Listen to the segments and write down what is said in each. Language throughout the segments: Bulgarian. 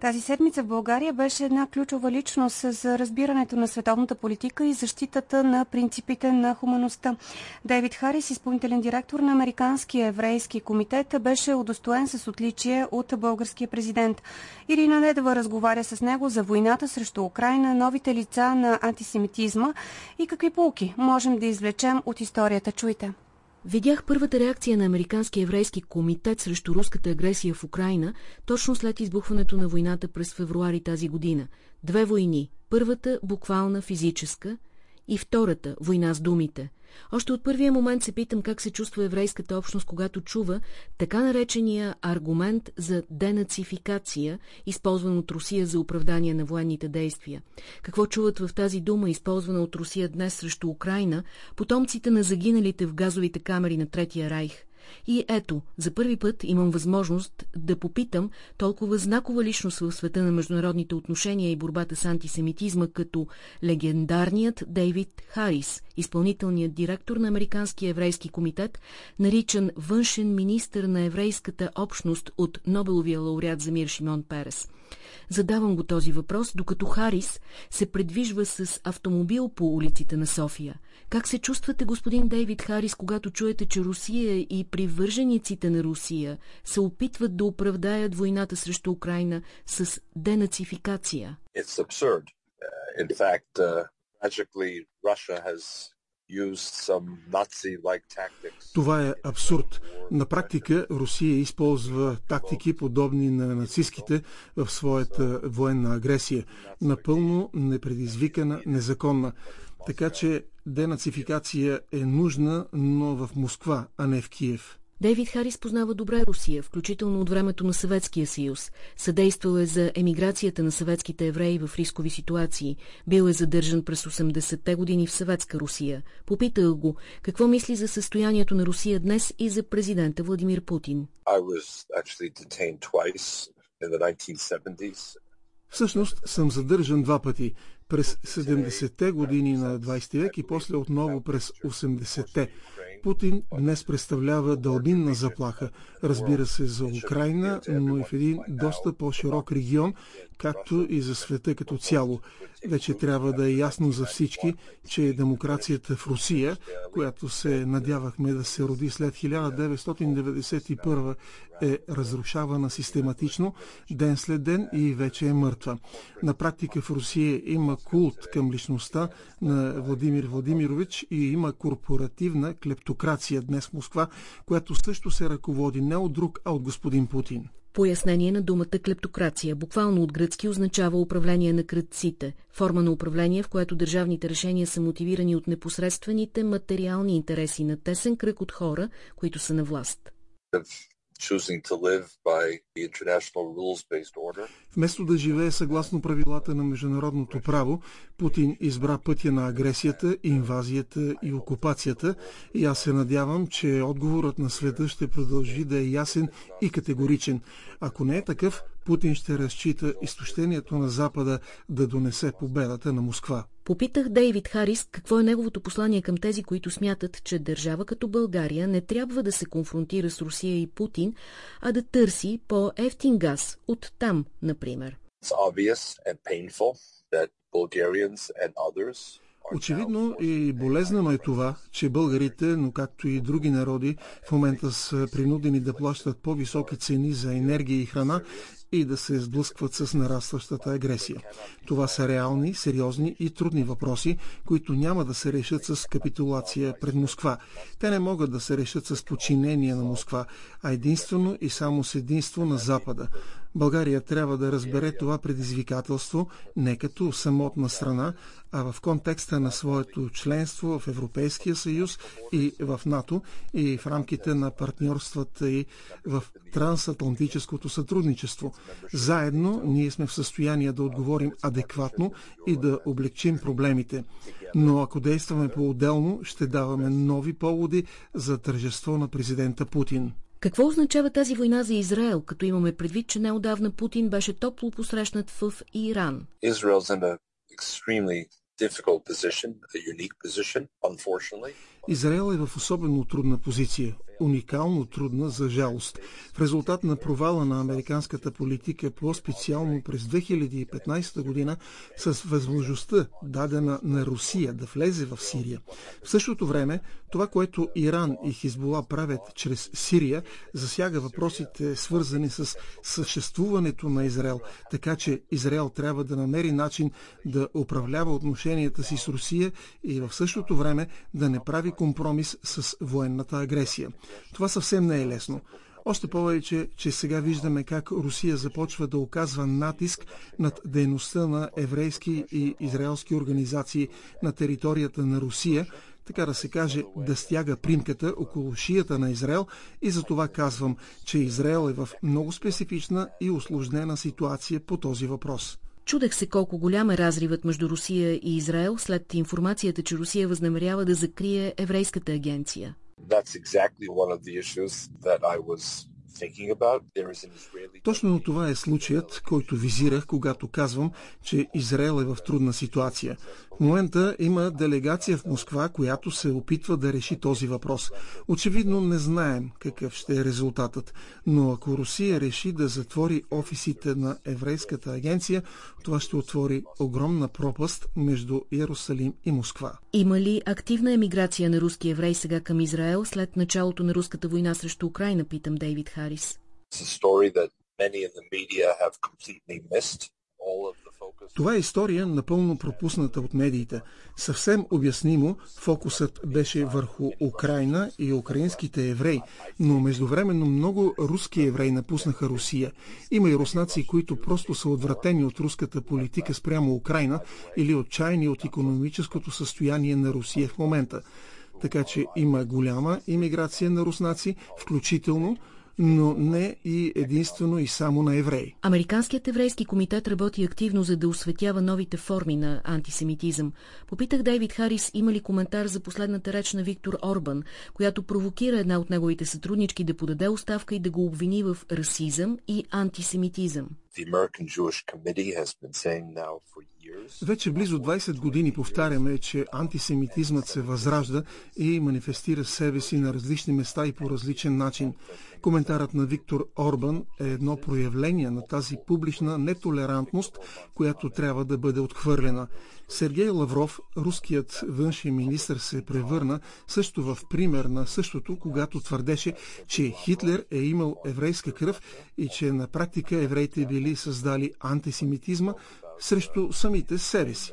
Тази седмица в България беше една ключова личност за разбирането на световната политика и защитата на принципите на хумаността. Дейвид Харис, изпълнителен директор на Американския еврейски комитет, беше удостоен с отличие от българския президент. Ирина Недева разговаря с него за войната срещу Украина, новите лица на антисемитизма и какви полки можем да извлечем от историята. Чуйте. Видях първата реакция на Американския еврейски комитет срещу руската агресия в Украина точно след избухването на войната през февруари тази година. Две войни. Първата буквална физическа и втората война с думите. Още от първия момент се питам как се чувства еврейската общност, когато чува така наречения аргумент за денацификация, използван от Русия за оправдание на военните действия. Какво чуват в тази дума, използвана от Русия днес срещу Украина, потомците на загиналите в газовите камери на Третия райх? И ето, за първи път имам възможност да попитам толкова знакова личност в света на международните отношения и борбата с антисемитизма, като легендарният Дейвид Харис, изпълнителният директор на Американския еврейски комитет, наричан външен министр на еврейската общност от Нобеловия лауреат за мир Шимон Перес. Задавам го този въпрос, докато Харис се предвижва с автомобил по улиците на София. Как се чувствате, господин Дейвид Харис, когато чуете, че Русия и привържениците на Русия се опитват да оправдаят войната срещу Украина с денацификация? It's absurd. Uh, in fact, uh, tragically, Russia has това е абсурд. На практика Русия използва тактики подобни на нацистските в своята военна агресия. Напълно непредизвикана, незаконна. Така че денацификация е нужна, но в Москва, а не в Киев. Дейвид Харис познава добре Русия, включително от времето на Съветския съюз. Съдействал е за емиграцията на съветските евреи в рискови ситуации. Бил е задържан през 80-те години в съветска Русия. Попитах го какво мисли за състоянието на Русия днес и за президента Владимир Путин. Всъщност съм задържан два пъти през 70-те години на 20 век и после отново през 80-те. Путин днес представлява дълбинна заплаха, разбира се, за Украина, но и в един доста по-широк регион, както и за света като цяло. Вече трябва да е ясно за всички, че демокрацията в Русия, която се надявахме да се роди след 1991 е разрушавана систематично, ден след ден и вече е мъртва. На практика в Русия има култ към личността на Владимир Владимирович и има корпоративна клептокрация днес Москва, която също се ръководи не от друг, а от господин Путин. Пояснение на думата клептокрация, буквално от гръцки, означава управление на кръците, форма на управление, в което държавните решения са мотивирани от непосредствените материални интереси на тесен кръг от хора, които са на власт. Вместо да живее съгласно правилата на международното право, Путин избра пътя на агресията, инвазията и окупацията и аз се надявам, че отговорът на света ще продължи да е ясен и категоричен. Ако не е такъв, Путин ще разчита изтощението на Запада да донесе победата на Москва. Попитах Дейвид Харис какво е неговото послание към тези, които смятат, че държава като България не трябва да се конфронтира с Русия и Путин, а да търси по-ефтин газ от там, например. Очевидно и болезнено е това, че българите, но както и други народи, в момента са принудени да плащат по-високи цени за енергия и храна и да се сблъскват с нарастващата агресия. Това са реални, сериозни и трудни въпроси, които няма да се решат с капитулация пред Москва. Те не могат да се решат с подчинение на Москва, а единствено и само с единство на Запада. България трябва да разбере това предизвикателство не като самотна страна, а в контекста на своето членство в Европейския съюз и в НАТО и в рамките на партньорствата и в трансатлантическото сътрудничество. Заедно ние сме в състояние да отговорим адекватно и да облегчим проблемите. Но ако действаме по-отделно, ще даваме нови поводи за тържество на президента Путин. Какво означава тази война за Израел, като имаме предвид, че неодавна Путин беше топло посрещнат в Иран? Израел е в особено трудна позиция. Уникално трудна за жалост. В резултат на провала на американската политика, по-специално през 2015 година, с възможността дадена на Русия да влезе в Сирия. В същото време, това, което Иран и Хизбола правят чрез Сирия, засяга въпросите свързани с съществуването на Израел, така че Израел трябва да намери начин да управлява отношенията си с Русия и в същото време да не прави компромис с военната агресия. Това съвсем не е лесно. Още повече, че сега виждаме как Русия започва да оказва натиск над дейността на еврейски и израелски организации на територията на Русия, така да се каже, да стяга примката около шията на Израел и за това казвам, че Израел е в много специфична и осложнена ситуация по този въпрос. Чудех се колко голям е разривът между Русия и Израел след информацията, че Русия възнамерява да закрие еврейската агенция. That's exactly one of the issues that I was точно това е случаят, който визирах, когато казвам, че Израел е в трудна ситуация. В момента има делегация в Москва, която се опитва да реши този въпрос. Очевидно не знаем какъв ще е резултатът, но ако Русия реши да затвори офисите на еврейската агенция, това ще отвори огромна пропаст между Иерусалим и Москва. Има ли активна емиграция на руски евреи сега към Израел след началото на руската война срещу Украина, питам Дейвид Харис. Това е история напълно пропусната от медиите. Съвсем обяснимо, фокусът беше върху Украина и украинските евреи, но междувременно много руски евреи напуснаха Русия. Има и руснаци, които просто са отвратени от руската политика спрямо Украина или отчаяни от економическото състояние на Русия в момента. Така че има голяма иммиграция на руснаци, включително но не и единствено и само на евреи. Американският еврейски комитет работи активно, за да осветява новите форми на антисемитизъм. Попитах Дейвид Харис има ли коментар за последната реч на Виктор Орбан, която провокира една от неговите сътруднички да подаде оставка и да го обвини в расизъм и антисемитизъм. Вече близо 20 години повтаряме, че антисемитизмът се възражда и манифестира себе си на различни места и по различен начин. Коментарът на Виктор Орбан е едно проявление на тази публична нетолерантност, която трябва да бъде отхвърлена. Сергей Лавров, руският външен министр, се превърна също в пример на същото, когато твърдеше, че Хитлер е имал еврейска кръв и че на практика евреите били създали антисемитизма срещу самите себе си.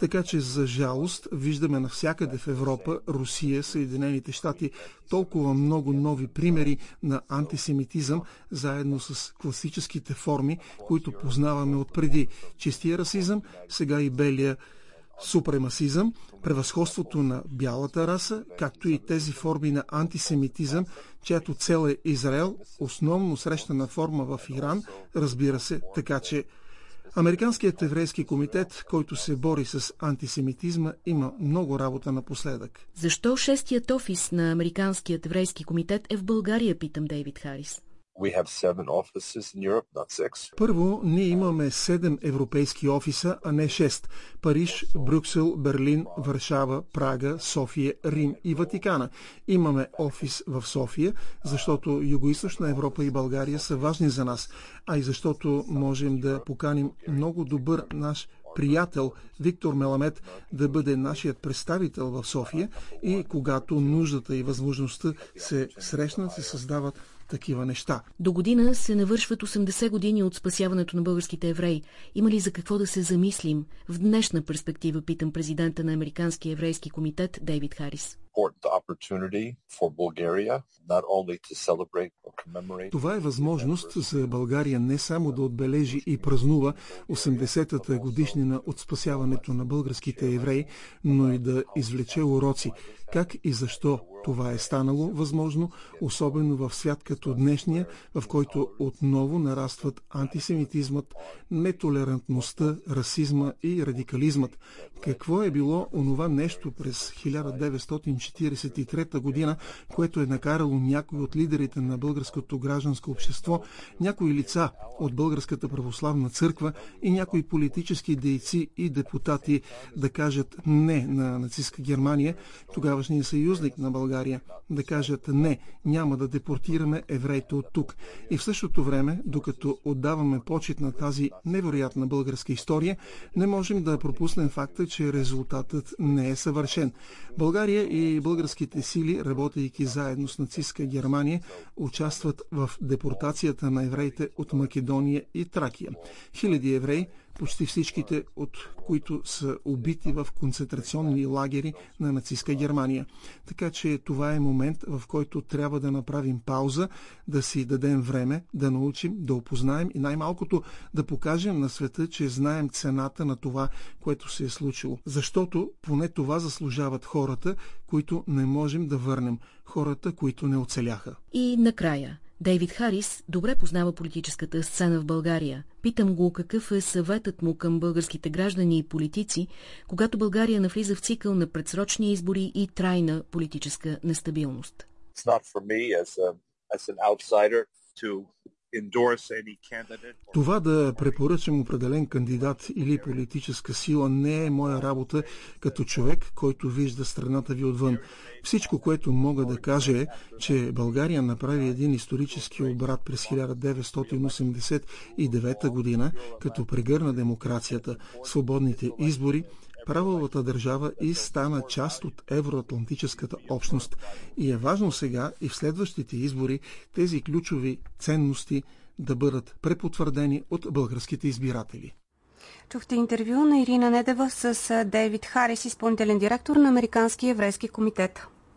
Така че, за жалост, виждаме навсякъде в Европа, Русия, Съединените щати толкова много нови примери на антисемитизъм, заедно с класическите форми, които познаваме отпреди. Чистия расизъм, сега и белия супремасизъм, превъзходството на бялата раса, както и тези форми на антисемитизъм, чиято цел е Израел, основно срещана форма в Иран, разбира се, така че Американският еврейски комитет, който се бори с антисемитизма, има много работа напоследък. Защо шестият офис на Американският еврейски комитет е в България, питам Дейвид Харис. Първо, ние имаме седем европейски офиса, а не шест. Париж, Брюксел, Берлин, Варшава, Прага, София, Рим и Ватикана. Имаме офис в София, защото Юго-Источна Европа и България са важни за нас, а и защото можем да поканим много добър наш приятел Виктор Меламет да бъде нашият представител в София и когато нуждата и възможността се срещнат, се създават такива неща. До година се навършват 80 години от спасяването на българските евреи. Има ли за какво да се замислим? В днешна перспектива питам президента на Американския еврейски комитет Дейвид Харис. Това е възможност за България не само да отбележи и празнува 80-та годишнина от спасяването на българските евреи, но и да извлече уроци как и защо това е станало възможно, особено в свят като днешния, в който отново нарастват антисемитизмът, нетолерантността, расизма и радикализмът. Какво е било онова нещо през 1940 1943 година, което е накарало някои от лидерите на българското гражданско общество, някои лица от Българската православна църква и някои политически дейци и депутати да кажат не на нацистска Германия, тогавашния съюзник на България, да кажат не, няма да депортираме евреите от тук. И в същото време, докато отдаваме почет на тази невероятна българска история, не можем да пропуснем факта, че резултатът не е съвършен. България и българските сили, работейки заедно с нацистска Германия, участват в депортацията на евреите от Македония и Тракия. Хиляди евреи почти всичките от които са убити в концентрационни лагери на нацистска Германия. Така че това е момент, в който трябва да направим пауза, да си дадем време, да научим, да опознаем и най-малкото да покажем на света, че знаем цената на това, което се е случило. Защото поне това заслужават хората, които не можем да върнем. Хората, които не оцеляха. И накрая – Дейвид Харис добре познава политическата сцена в България. Питам го какъв е съветът му към българските граждани и политици, когато България навлиза в цикъл на предсрочни избори и трайна политическа нестабилност. Това да препоръчам определен кандидат или политическа сила не е моя работа като човек, който вижда страната ви отвън. Всичко, което мога да кажа е, че България направи един исторически обрат през 1989 година, като прегърна демокрацията, свободните избори, правовата държава и стана част от евроатлантическата общност. И е важно сега и в следващите избори тези ключови ценности да бъдат препотвърдени от българските избиратели. Чухте интервю на Ирина Недева с Дейвид Харис, изпълнителен директор на Американски еврейски комитет.